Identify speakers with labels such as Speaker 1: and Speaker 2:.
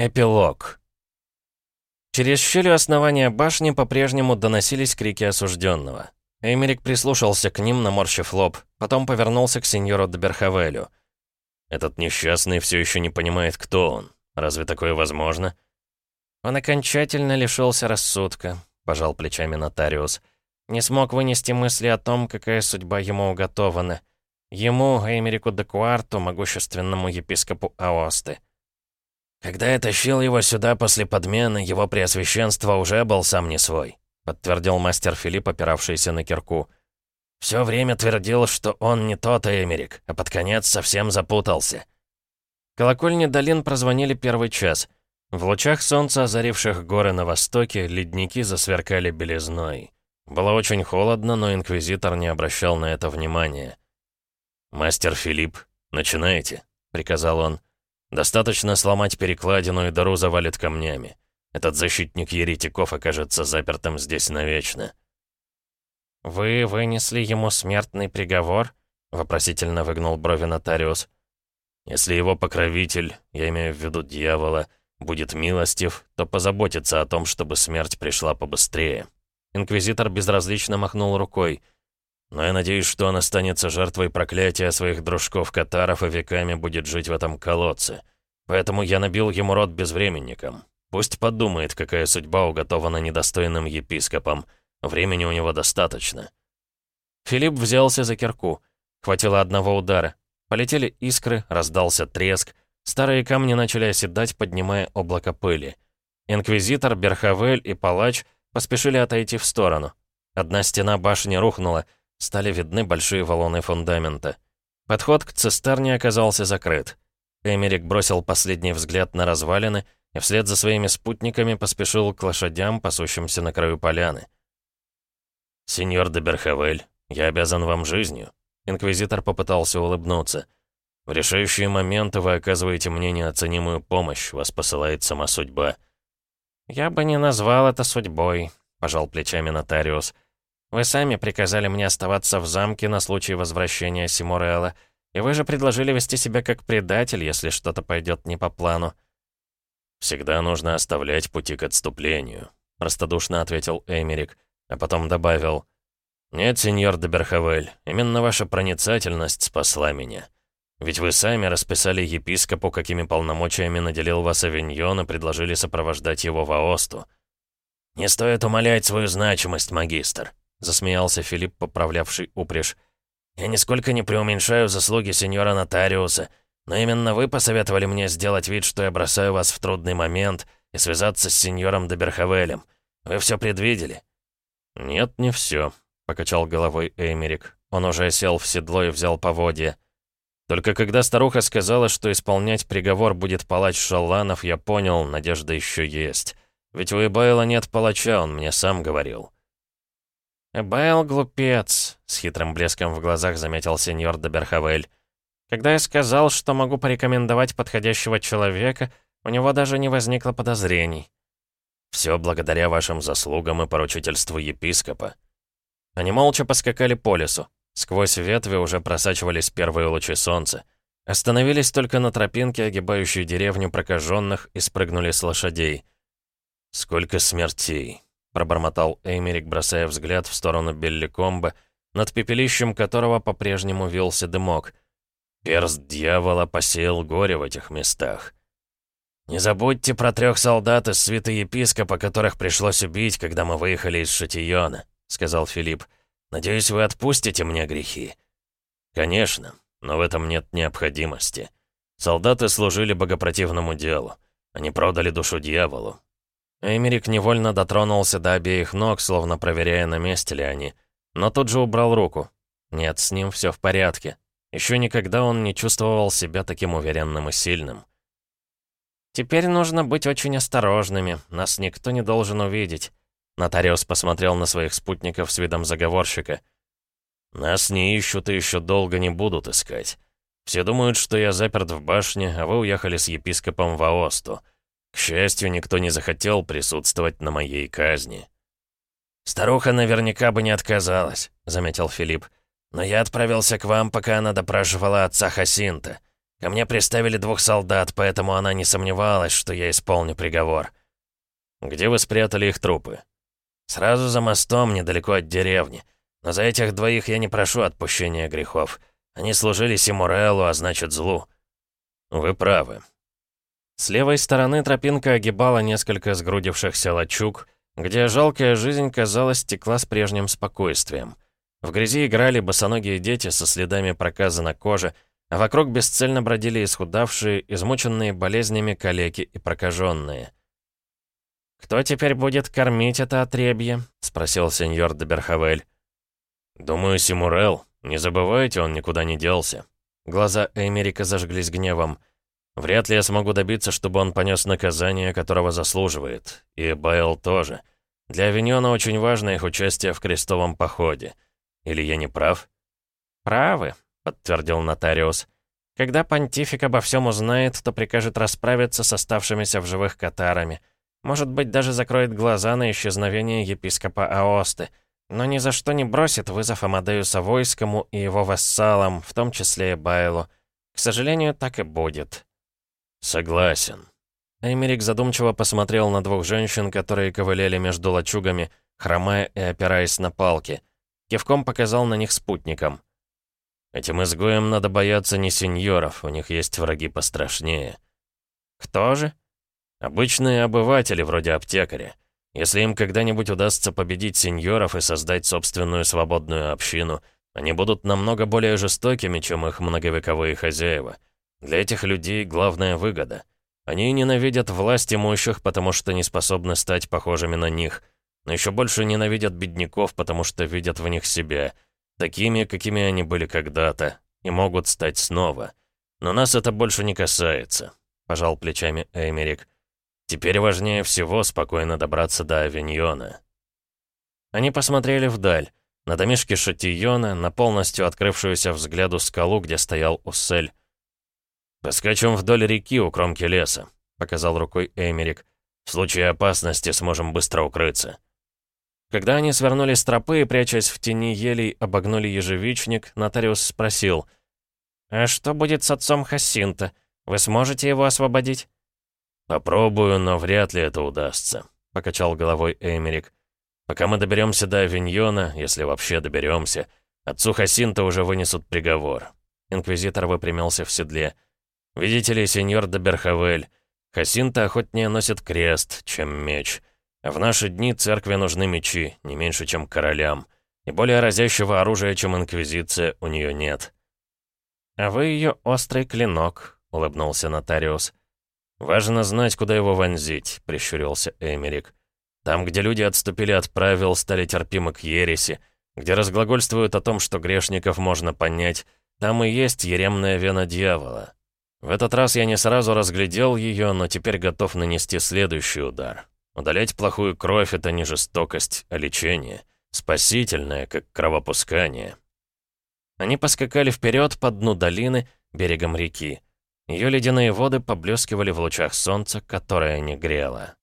Speaker 1: Эпилог. Через щель основания башни по-прежнему доносились крики осужденного. Эмерик прислушался к ним, наморщив лоб, потом повернулся к сеньору Доберхавелю. «Этот несчастный все еще не понимает, кто он. Разве такое возможно?» «Он окончательно лишился рассудка», — пожал плечами нотариус. «Не смог вынести мысли о том, какая судьба ему уготована. Ему, Эмерику де Куарту, могущественному епископу Аосты».
Speaker 2: «Когда я тащил его сюда после подмены, его преосвященство уже был сам не свой», подтвердил мастер Филипп, опиравшийся на кирку. «Все время твердил, что он не тот Эмерик, а под конец совсем запутался».
Speaker 1: Колокольни долин прозвонили первый час. В лучах солнца, озаривших горы на востоке, ледники засверкали белизной. Было очень холодно, но инквизитор не обращал на это внимания.
Speaker 3: «Мастер Филипп, начинайте», — приказал он. Достаточно сломать перекладину, и дыру завалит камнями. Этот защитник еретиков окажется запертым здесь навечно.
Speaker 1: «Вы вынесли ему смертный приговор?» — вопросительно выгнул брови нотариус.
Speaker 3: «Если его покровитель, я имею в виду дьявола, будет милостив, то позаботится о том, чтобы смерть пришла побыстрее».
Speaker 1: Инквизитор безразлично махнул рукой.
Speaker 3: «Но я надеюсь, что он останется жертвой проклятия своих дружков-катаров и веками будет жить в этом колодце. Поэтому я набил ему рот безвременником. Пусть подумает, какая судьба уготована недостойным епископам. Времени у него достаточно».
Speaker 1: Филипп взялся за кирку. Хватило одного удара. Полетели искры, раздался треск. Старые камни начали оседать, поднимая облако пыли. Инквизитор, Берхавель и палач поспешили отойти в сторону. Одна стена башни рухнула, стали видны большие валуны фундамента. Подход к цистерне оказался закрыт. Эмерик бросил последний взгляд на развалины и вслед за своими спутниками поспешил к лошадям, пасущимся на краю поляны.
Speaker 3: «Сеньор де Берхавель, я обязан вам жизнью». Инквизитор попытался улыбнуться. «В решающие моменты вы оказываете мне неоценимую помощь, вас посылает сама судьба».
Speaker 1: «Я бы не назвал это судьбой», — пожал плечами нотариус. «Вы сами приказали мне оставаться в замке на случай возвращения Симурелла, и вы же предложили вести себя как предатель, если что-то пойдет не по плану».
Speaker 3: «Всегда нужно оставлять пути к отступлению», — простодушно ответил Эмерик, а потом добавил. «Нет, сеньор де Берхавель, именно ваша проницательность спасла меня. Ведь вы сами расписали епископу, какими полномочиями наделил вас Авиньон и предложили сопровождать его в Аосту».
Speaker 2: «Не стоит умалять свою значимость, магистр», — засмеялся Филипп, поправлявший упряжь. «Я нисколько не преуменьшаю заслуги сеньора нотариуса, но именно вы посоветовали мне сделать вид, что я бросаю вас в трудный момент и связаться с сеньором Доберхавелем. Вы все предвидели?»
Speaker 1: «Нет, не все», — покачал головой Эймерик. Он уже сел в седло и взял поводья. Только когда старуха сказала, что исполнять приговор будет палач Шалланов, я понял, надежда еще есть. Ведь у Эбайла нет палача, он мне сам говорил. «Эбайл глупец», — с хитрым блеском в глазах заметил сеньор Доберхавель. Когда я сказал, что могу порекомендовать подходящего человека, у него даже не возникло подозрений.
Speaker 3: Все благодаря вашим заслугам и поручительству епископа.
Speaker 1: Они молча поскакали по лесу. Сквозь ветви уже просачивались первые лучи солнца. Остановились только на тропинке, огибающей деревню прокаженных, и спрыгнули с лошадей.
Speaker 3: «Сколько смертей!» — пробормотал Эймерик, бросая взгляд в сторону Белликомба, над пепелищем которого по-прежнему вился дымок — Перст дьявола посеял горе в этих местах.
Speaker 2: «Не забудьте про трех солдат из свиты епископа, которых пришлось убить, когда мы выехали из Шатиона», — сказал Филипп. «Надеюсь, вы отпустите мне грехи».
Speaker 3: «Конечно, но в этом нет необходимости. Солдаты служили богопротивному делу. Они продали душу дьяволу».
Speaker 1: Эмерик невольно дотронулся до обеих ног, словно проверяя, на месте ли они. Но тут же убрал руку. Нет, с ним все в порядке. Еще никогда он не чувствовал себя таким уверенным и сильным. «Теперь нужно быть очень осторожными, нас никто не должен увидеть», Нотариус посмотрел на своих спутников с видом заговорщика.
Speaker 3: «Нас не ищут и еще долго не будут искать. Все думают, что я заперт в башне, а вы уехали с епископом в Аосту. К счастью, никто не захотел присутствовать на моей казни».
Speaker 2: «Старуха наверняка бы не отказалась», — заметил Филипп. Но я отправился к вам, пока она допрашивала отца Хасинта. Ко мне приставили двух солдат, поэтому она не сомневалась, что я исполню приговор.
Speaker 3: Где вы спрятали их трупы?
Speaker 2: Сразу за мостом, недалеко от деревни. Но за этих двоих я не прошу отпущения грехов. Они служили Симурелу, а значит злу.
Speaker 3: Вы правы.
Speaker 1: С левой стороны тропинка огибала несколько сгрудившихся лачуг, где жалкая жизнь, казалось, текла с прежним спокойствием. В грязи играли босоногие дети со следами проказа на коже, а вокруг бесцельно бродили исхудавшие, измученные болезнями калеки и прокаженные. «Кто теперь будет кормить это отребье?» — спросил сеньор де Берхавель.
Speaker 3: «Думаю, Симурел. Не забывайте, он никуда не делся».
Speaker 1: Глаза Эмерика зажглись гневом.
Speaker 3: «Вряд ли я смогу добиться, чтобы он понес наказание, которого заслуживает. И Байл тоже. Для Авиньона очень важно их участие в крестовом походе. Или я не прав?»
Speaker 1: «Правы», — подтвердил нотариус. «Когда понтифик обо всем узнает, то прикажет расправиться с оставшимися в живых катарами. Может быть, даже закроет глаза на исчезновение епископа Аосты» но ни за что не бросит вызов Амадею Савойскому и его вассалам, в том числе и Байлу. К сожалению, так и будет.
Speaker 3: Согласен.
Speaker 1: Эмерик задумчиво посмотрел на двух женщин, которые ковыляли между лачугами, хромая и опираясь на палки. Кивком показал на них спутником.
Speaker 3: Этим изгоям надо бояться не сеньоров, у них есть враги пострашнее.
Speaker 1: Кто же?
Speaker 3: Обычные обыватели, вроде аптекаря. Если им когда-нибудь удастся победить сеньоров и создать собственную свободную общину, они будут намного более жестокими, чем их многовековые хозяева. Для этих людей главная выгода. Они ненавидят власть имущих, потому что не способны стать похожими на них, но еще больше ненавидят бедняков, потому что видят в них себя, такими, какими они были когда-то, и могут стать снова. Но нас это больше не касается, пожал плечами Эймерик. Теперь важнее всего спокойно добраться до Авиньона.
Speaker 1: Они посмотрели вдаль, на домишки Шатийона, на полностью открывшуюся взгляду скалу, где стоял Уссель.
Speaker 3: «Поскачем вдоль реки у кромки леса», — показал рукой Эмерик. «В случае опасности сможем быстро укрыться».
Speaker 1: Когда они свернули с тропы и, прячась в тени елей, обогнули ежевичник, нотариус спросил. «А что будет с отцом Хассинта? Вы сможете его освободить?»
Speaker 3: «Попробую, но вряд ли это удастся», — покачал головой Эмерик. «Пока мы доберемся до Авиньона, если вообще доберемся, отцу Хасинта уже вынесут приговор».
Speaker 1: Инквизитор выпрямился в седле.
Speaker 3: «Видите ли, сеньор де Берхавель, Хасинта охотнее носит крест, чем меч. В наши дни церкви нужны мечи, не меньше, чем королям. И более разящего оружия, чем Инквизиция, у нее нет».
Speaker 1: «А вы ее острый клинок», — улыбнулся нотариус.
Speaker 3: «Важно знать, куда его вонзить», — прищурился Эмерик. «Там, где люди отступили от правил, стали терпимы к ереси, где разглагольствуют о том, что грешников можно понять, там и есть еремная вена дьявола. В этот раз я не сразу разглядел ее, но теперь готов нанести следующий удар. Удалять плохую кровь — это не жестокость, а лечение. Спасительное, как кровопускание».
Speaker 1: Они поскакали вперед по дну долины, берегом реки. Ее ледяные воды поблескивали в лучах солнца, которое не грело.